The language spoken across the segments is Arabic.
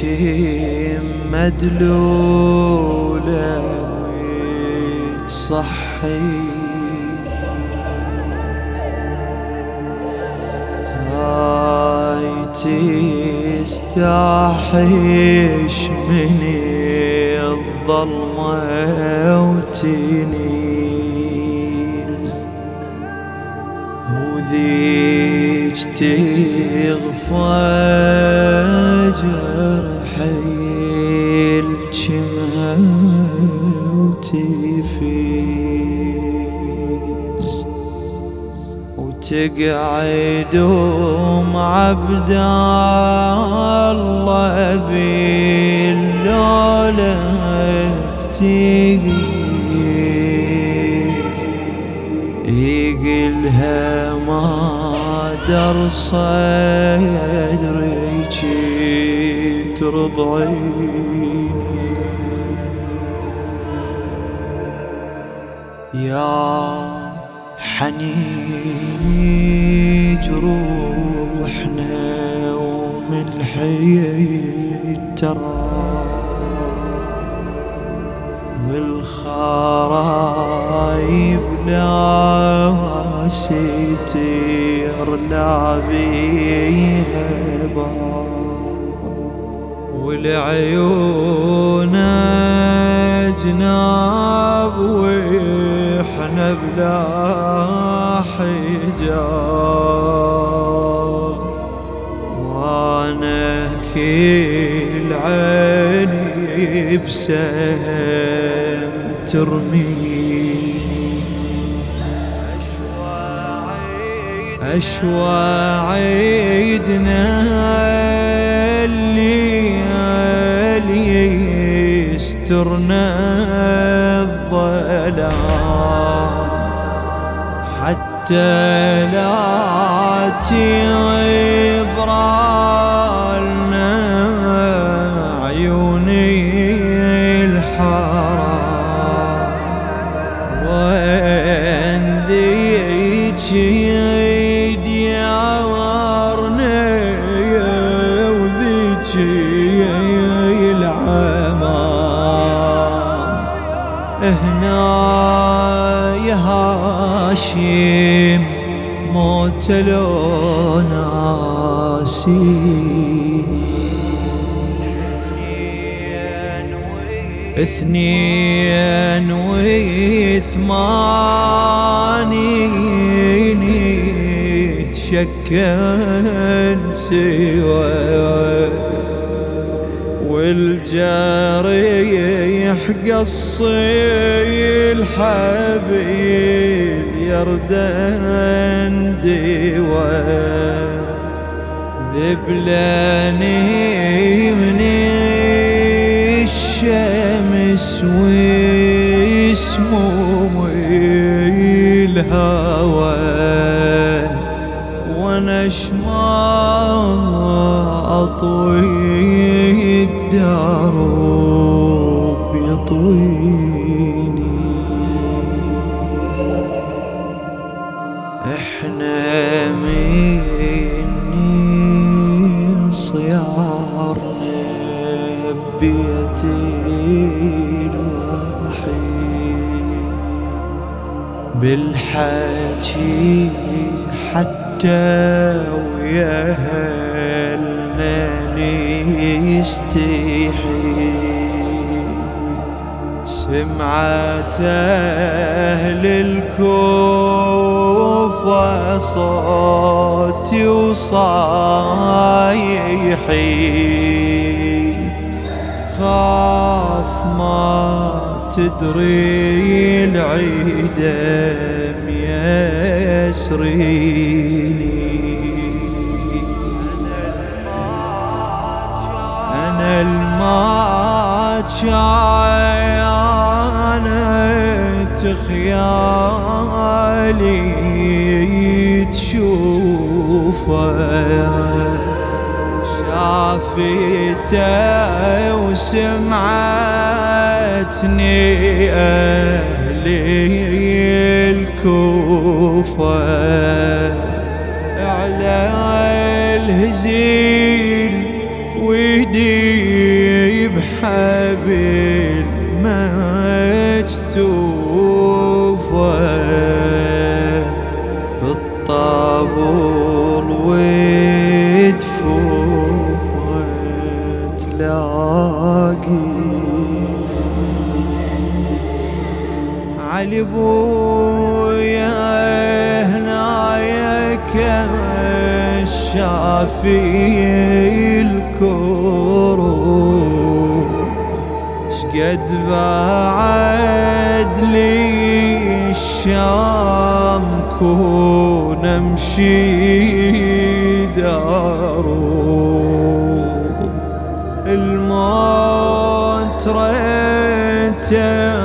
كلك مدلولة وتصحي هاي تستحيش من الظلمة وتنيز. وذيك تغفى جرحي الجمها وتفيز وتقعد عبد الله باللولك تقيز يقلها ما در صدرك ترضعيني يا حنين جروحنا وملحي ترى والخرايب لا ستير لا بيها والعيون جناب وإحنا بلا حجاب. وأنا كل عيني بسم ترمي. أشوى عيدنا اللي يسترنا الظلام. حتى لا تبرالنا عيوني الحرام. وين ذيك ديارنا وذيك يا هاشم موت لو ناسي اثنين وثمانين تشكل سوى. والجريح قصي الحبيل يردن ديوه ذبلاني من الشمس واسمه الهوى وأنا شما اطوي الدرب يطويني إحنا مني صيارنا بيتي الوحيد بالحكي حتى ويا نستحي سمعت أهل الكوفة صوتي وصايحي خاف ما تدري العيدم يسريني خيالي تشوفه. شافته وسمعتني أهلي الكوفة. على الهزيل ويدي بحبل مجتوفة بويا هنايا كشافي الكروب. شقد بعد لي الشام كون أمشي داروب. الموت ريته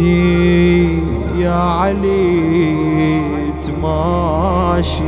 اخوتي يا علي تماشي.